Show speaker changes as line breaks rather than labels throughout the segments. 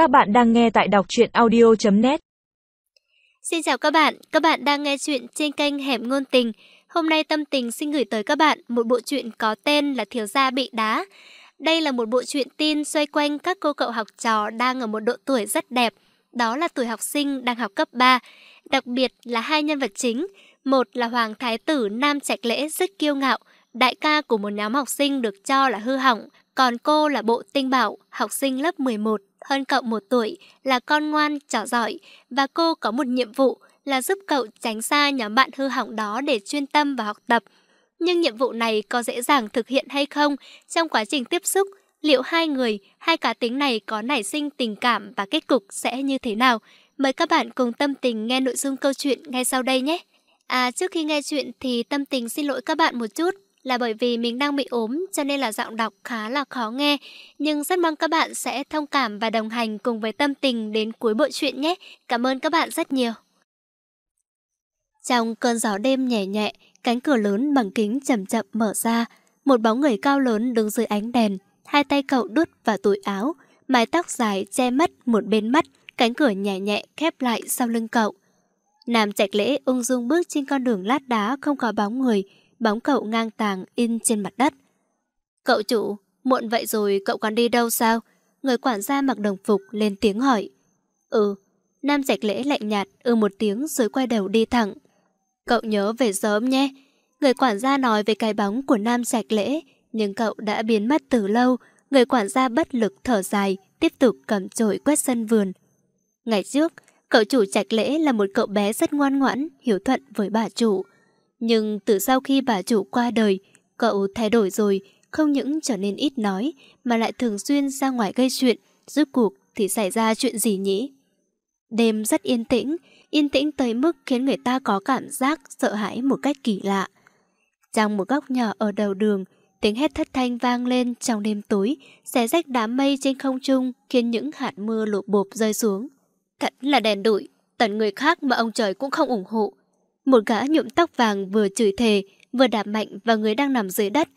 Các bạn đang nghe tại đọc truyện audio.net
Xin chào các bạn, các bạn đang nghe chuyện trên kênh Hẻm Ngôn Tình. Hôm nay Tâm Tình xin gửi tới các bạn một bộ truyện có tên là Thiếu Gia Bị Đá. Đây là một bộ truyện tin xoay quanh các cô cậu học trò đang ở một độ tuổi rất đẹp. Đó là tuổi học sinh đang học cấp 3. Đặc biệt là hai nhân vật chính. Một là Hoàng Thái Tử Nam Trạch Lễ rất kiêu ngạo, đại ca của một nhóm học sinh được cho là hư hỏng. Còn cô là Bộ Tinh Bảo, học sinh lớp 11, hơn cậu một tuổi, là con ngoan, trò giỏi. Và cô có một nhiệm vụ là giúp cậu tránh xa nhóm bạn hư hỏng đó để chuyên tâm vào học tập. Nhưng nhiệm vụ này có dễ dàng thực hiện hay không trong quá trình tiếp xúc? Liệu hai người, hai cá tính này có nảy sinh tình cảm và kết cục sẽ như thế nào? Mời các bạn cùng tâm tình nghe nội dung câu chuyện ngay sau đây nhé. À, trước khi nghe chuyện thì tâm tình xin lỗi các bạn một chút là bởi vì mình đang bị ốm cho nên là giọng đọc khá là khó nghe. Nhưng rất mong các bạn sẽ thông cảm và đồng hành cùng với tâm tình đến cuối bộ truyện nhé. Cảm ơn các bạn rất nhiều. Trong cơn gió đêm nhẹ nhẹ, cánh cửa lớn bằng kính chậm chậm mở ra. Một bóng người cao lớn đứng dưới ánh đèn, hai tay cậu đút vào túi áo, mái tóc dài che mất một bên mắt, cánh cửa nhẹ nhẹ khép lại sau lưng cậu. Nam Trạch Lễ ung dung bước trên con đường lát đá không có bóng người, bóng cậu ngang tàng in trên mặt đất. Cậu chủ, muộn vậy rồi cậu còn đi đâu sao? Người quản gia mặc đồng phục lên tiếng hỏi. Ừ, Nam Trạch Lễ lạnh nhạt ừ một tiếng rồi quay đầu đi thẳng. Cậu nhớ về sớm nhé. Người quản gia nói về cái bóng của Nam Trạch Lễ, nhưng cậu đã biến mất từ lâu. Người quản gia bất lực thở dài, tiếp tục cầm chổi quét sân vườn. Ngày trước, cậu chủ Trạch Lễ là một cậu bé rất ngoan ngoãn, hiểu thuận với bà chủ. Nhưng từ sau khi bà chủ qua đời, cậu thay đổi rồi, không những trở nên ít nói, mà lại thường xuyên ra ngoài gây chuyện, rốt cuộc thì xảy ra chuyện gì nhỉ? Đêm rất yên tĩnh, yên tĩnh tới mức khiến người ta có cảm giác sợ hãi một cách kỳ lạ. Trong một góc nhỏ ở đầu đường, tiếng hét thất thanh vang lên trong đêm tối, xé rách đám mây trên không trung khiến những hạt mưa lụt bộp rơi xuống. Thật là đèn đụi, tận người khác mà ông trời cũng không ủng hộ. Một gã nhuộm tóc vàng vừa chửi thề, vừa đạp mạnh vào người đang nằm dưới đất.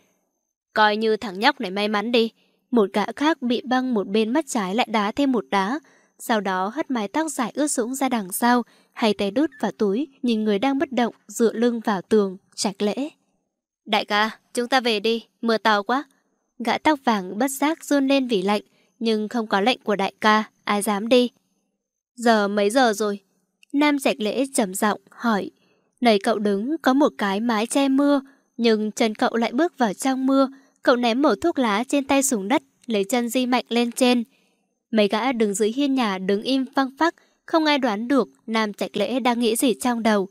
Coi như thằng nhóc này may mắn đi. Một gã khác bị băng một bên mắt trái lại đá thêm một đá. Sau đó hất mái tóc dài ướt sũng ra đằng sau, hay tay đút vào túi, nhìn người đang bất động, dựa lưng vào tường, trạch lễ. Đại ca, chúng ta về đi, mưa to quá. Gã tóc vàng bất giác run lên vì lạnh, nhưng không có lệnh của đại ca, ai dám đi. Giờ mấy giờ rồi? Nam trạch lễ trầm giọng hỏi. Nơi cậu đứng có một cái mái che mưa, nhưng chân cậu lại bước vào trong mưa. Cậu ném một thuốc lá trên tay xuống đất, lấy chân di mạnh lên trên. Mấy gã đứng dưới hiên nhà đứng im phăng phắc, không ai đoán được Nam Trạch Lễ đang nghĩ gì trong đầu.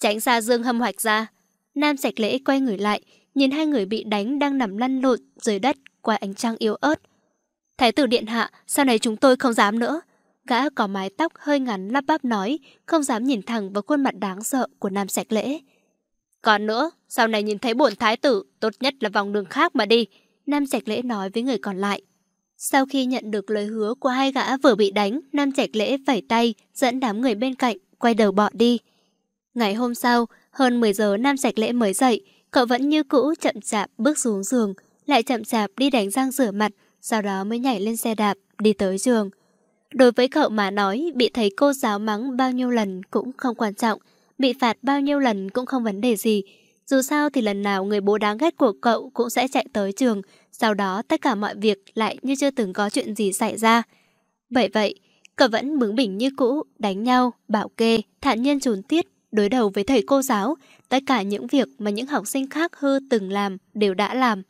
Tránh xa Dương hâm hoạch ra. Nam Trạch Lễ quay người lại, nhìn hai người bị đánh đang nằm lăn lộn dưới đất qua ánh trăng yếu ớt. Thái tử điện hạ, sau này chúng tôi không dám nữa. Gã có mái tóc hơi ngắn lắp bắp nói, không dám nhìn thẳng vào khuôn mặt đáng sợ của Nam Sạch Lễ. Còn nữa, sau này nhìn thấy bổn thái tử, tốt nhất là vòng đường khác mà đi. Nam Trạch Lễ nói với người còn lại. Sau khi nhận được lời hứa của hai gã vừa bị đánh, Nam Trạch Lễ vẩy tay, dẫn đám người bên cạnh, quay đầu bỏ đi. Ngày hôm sau, hơn 10 giờ Nam Trạch Lễ mới dậy, cậu vẫn như cũ chậm chạp bước xuống giường, lại chậm chạp đi đánh răng rửa mặt, sau đó mới nhảy lên xe đạp, đi tới trường. Đối với cậu mà nói, bị thầy cô giáo mắng bao nhiêu lần cũng không quan trọng, bị phạt bao nhiêu lần cũng không vấn đề gì. Dù sao thì lần nào người bố đáng ghét của cậu cũng sẽ chạy tới trường, sau đó tất cả mọi việc lại như chưa từng có chuyện gì xảy ra. Vậy vậy, cậu vẫn bướng bỉnh như cũ, đánh nhau, bảo kê, thản nhiên trốn tiết, đối đầu với thầy cô giáo, tất cả những việc mà những học sinh khác hư từng làm đều đã làm.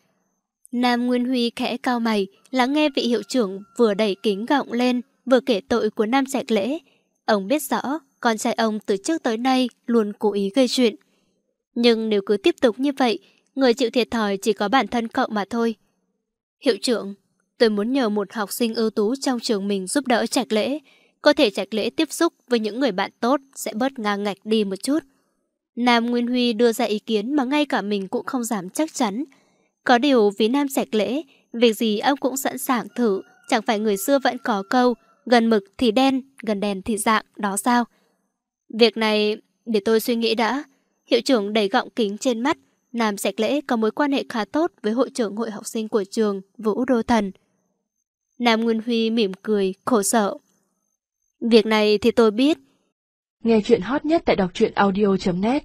Nam Nguyên Huy khẽ cao mày, lắng nghe vị hiệu trưởng vừa đẩy kính gọng lên, vừa kể tội của Nam Trạch Lễ. Ông biết rõ, con trai ông từ trước tới nay luôn cố ý gây chuyện. Nhưng nếu cứ tiếp tục như vậy, người chịu thiệt thòi chỉ có bản thân cậu mà thôi. Hiệu trưởng, tôi muốn nhờ một học sinh ưu tú trong trường mình giúp đỡ Trạch Lễ. Có thể Trạch Lễ tiếp xúc với những người bạn tốt sẽ bớt ngang ngạch đi một chút. Nam Nguyên Huy đưa ra ý kiến mà ngay cả mình cũng không dám chắc chắn. Có điều vì Nam Trạch Lễ, việc gì ông cũng sẵn sàng thử, chẳng phải người xưa vẫn có câu Gần mực thì đen, gần đèn thì dạng, đó sao? Việc này, để tôi suy nghĩ đã. Hiệu trưởng đẩy gọng kính trên mắt. Nam Sạch Lễ có mối quan hệ khá tốt với hội trưởng hội học sinh của trường Vũ Đô Thần. Nam Nguyên Huy mỉm cười, khổ sở. Việc này thì tôi biết.
Nghe chuyện hot nhất tại đọc truyện audio.net